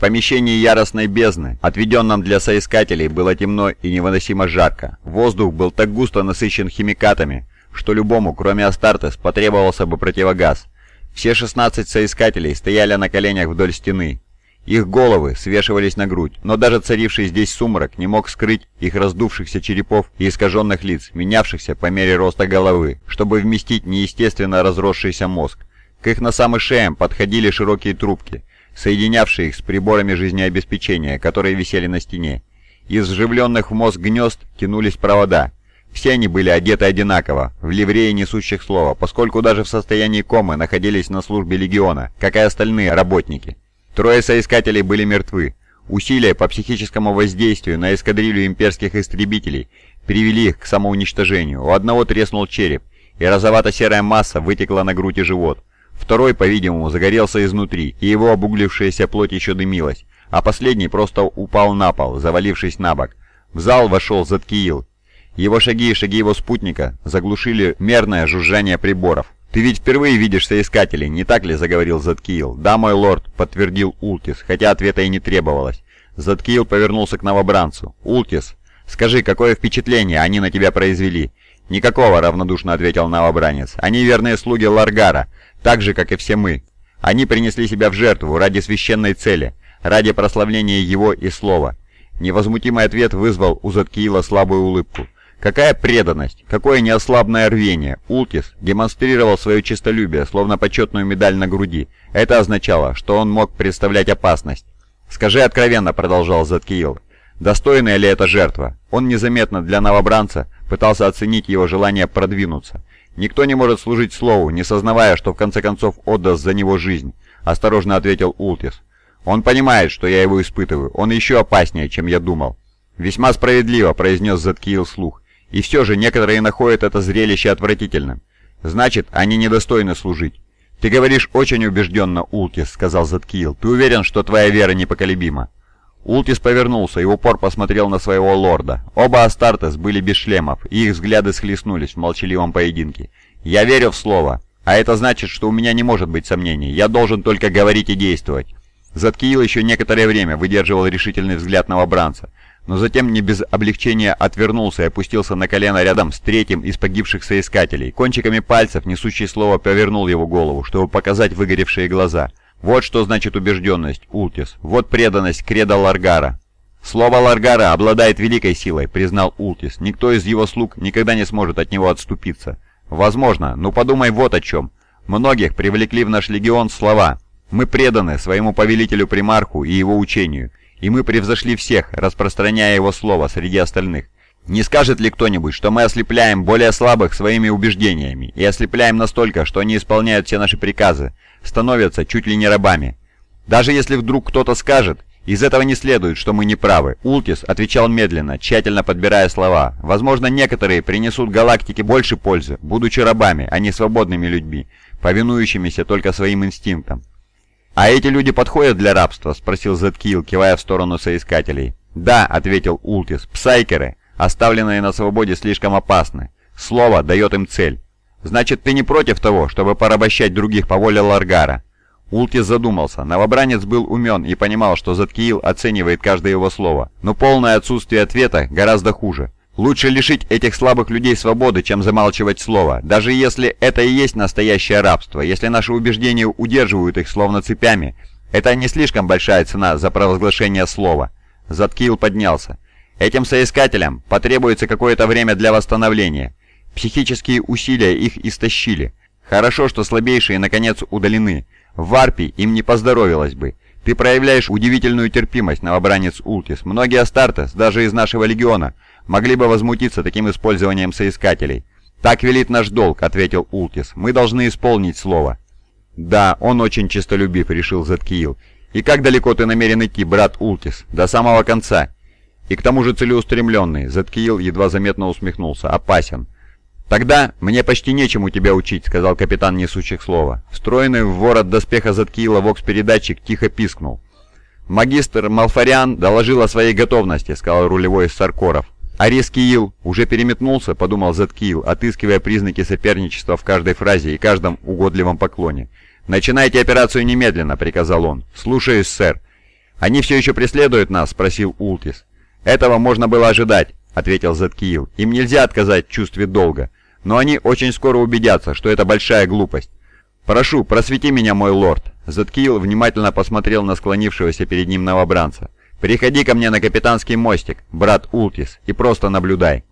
В помещении яростной бездны, отведенном для соискателей, было темно и невыносимо жарко. Воздух был так густо насыщен химикатами, что любому, кроме Астартес, потребовался бы противогаз. Все 16 соискателей стояли на коленях вдоль стены. Их головы свешивались на грудь, но даже царивший здесь сумрак не мог скрыть их раздувшихся черепов и искаженных лиц, менявшихся по мере роста головы, чтобы вместить неестественно разросшийся мозг. К их носам и шеям подходили широкие трубки, соединявшие их с приборами жизнеобеспечения, которые висели на стене. Из вживленных в мозг гнезд тянулись провода. Все они были одеты одинаково, в ливреи несущих слова, поскольку даже в состоянии комы находились на службе легиона, как и остальные работники. Трое соискателей были мертвы. Усилия по психическому воздействию на эскадрилью имперских истребителей привели их к самоуничтожению. У одного треснул череп, и розовато-серая масса вытекла на грудь и живот. Второй, по-видимому, загорелся изнутри, и его обуглившаяся плоть еще дымилась, а последний просто упал на пол, завалившись на бок. В зал вошел Заткиил. Его шаги и шаги его спутника заглушили мерное жужжание приборов. «Ты ведь впервые видишь соискателей, не так ли?» — заговорил Заткиил. «Да, мой лорд», — подтвердил Ултис, хотя ответа и не требовалось. Заткиил повернулся к новобранцу. «Ултис, скажи, какое впечатление они на тебя произвели?» «Никакого», — равнодушно ответил новобранец. «Они верные слуги Ларгара, так же, как и все мы. Они принесли себя в жертву ради священной цели, ради прославления его и слова». Невозмутимый ответ вызвал у Заткиила слабую улыбку. Какая преданность, какое неослабное рвение. Ултис демонстрировал свое честолюбие, словно почетную медаль на груди. Это означало, что он мог представлять опасность. «Скажи откровенно», — продолжал Заткиил, — «достойная ли эта жертва?» Он незаметно для новобранца пытался оценить его желание продвинуться. «Никто не может служить слову, не сознавая, что в конце концов отдаст за него жизнь», — осторожно ответил Ултис. «Он понимает, что я его испытываю. Он еще опаснее, чем я думал». «Весьма справедливо», — произнес Заткиил слух. И все же некоторые находят это зрелище отвратительным. Значит, они недостойны служить. «Ты говоришь очень убежденно, Ултис», — сказал Заткиил. «Ты уверен, что твоя вера непоколебима?» Ултис повернулся и в упор посмотрел на своего лорда. Оба Астартес были без шлемов, и их взгляды схлестнулись в молчаливом поединке. «Я верю в слово, а это значит, что у меня не может быть сомнений. Я должен только говорить и действовать». Заткиил еще некоторое время выдерживал решительный взгляд новобранца, но затем не без облегчения отвернулся и опустился на колено рядом с третьим из погибших соискателей. Кончиками пальцев несущий слово повернул его голову, чтобы показать выгоревшие глаза. Вот что значит убежденность, Ултис. Вот преданность Креда Ларгара. «Слово Ларгара обладает великой силой», — признал Ултис. «Никто из его слуг никогда не сможет от него отступиться». «Возможно, но подумай вот о чем. Многих привлекли в наш легион слова. Мы преданы своему повелителю-примарху и его учению и мы превзошли всех, распространяя его слово среди остальных. Не скажет ли кто-нибудь, что мы ослепляем более слабых своими убеждениями и ослепляем настолько, что они исполняют все наши приказы, становятся чуть ли не рабами? Даже если вдруг кто-то скажет, из этого не следует, что мы не правы. Ултис отвечал медленно, тщательно подбирая слова. Возможно, некоторые принесут галактике больше пользы, будучи рабами, а не свободными людьми, повинующимися только своим инстинктам. «А эти люди подходят для рабства?» — спросил Зеткил, кивая в сторону соискателей. «Да», — ответил Ултис, — «псайкеры, оставленные на свободе, слишком опасны. Слово дает им цель. Значит, ты не против того, чтобы порабощать других по воле Ларгара?» Ултис задумался. Новобранец был умен и понимал, что Заткиил оценивает каждое его слово. Но полное отсутствие ответа гораздо хуже. Лучше лишить этих слабых людей свободы, чем замалчивать слово, даже если это и есть настоящее рабство, если наши убеждения удерживают их словно цепями. Это не слишком большая цена за провозглашение слова. Заткил поднялся. Этим соискателям потребуется какое-то время для восстановления. Психические усилия их истощили. Хорошо, что слабейшие наконец удалены. В Варпе им не поздоровилось бы. Ты проявляешь удивительную терпимость, новобранец Ултис. Многие Астартес, даже из нашего легиона, могли бы возмутиться таким использованием соискателей. «Так велит наш долг», — ответил Ултис. «Мы должны исполнить слово». «Да, он очень честолюбив», — решил Заткиил. «И как далеко ты намерен идти, брат Ултис? До самого конца». «И к тому же целеустремленный», — Заткиил едва заметно усмехнулся. «Опасен». «Тогда мне почти нечему тебя учить», — сказал капитан несущих слова. Встроенный в ворот доспеха Заткиила вокс-передатчик тихо пискнул. «Магистр Малфариан доложил о своей готовности», — сказал рулевой из Саркоров. «Арис Киил уже переметнулся», — подумал Зет Киил, отыскивая признаки соперничества в каждой фразе и каждом угодливом поклоне. «Начинайте операцию немедленно», — приказал он. «Слушаюсь, сэр». «Они все еще преследуют нас?» — спросил Ултис. «Этого можно было ожидать», — ответил Заткиил. «Им нельзя отказать в чувстве долга. Но они очень скоро убедятся, что это большая глупость. «Прошу, просвети меня, мой лорд!» Заткиил внимательно посмотрел на склонившегося перед ним новобранца. «Приходи ко мне на капитанский мостик, брат Ултис, и просто наблюдай».